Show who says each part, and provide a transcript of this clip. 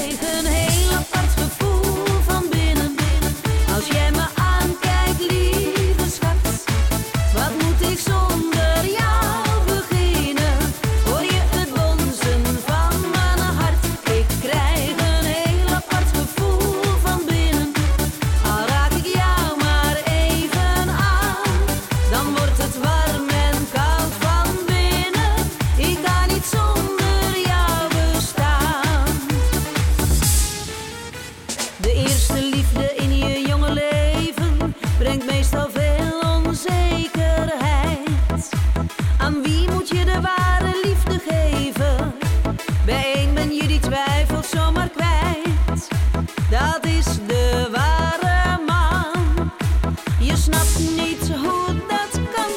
Speaker 1: life. dat is de ware man. Je snapt niet hoe dat kan,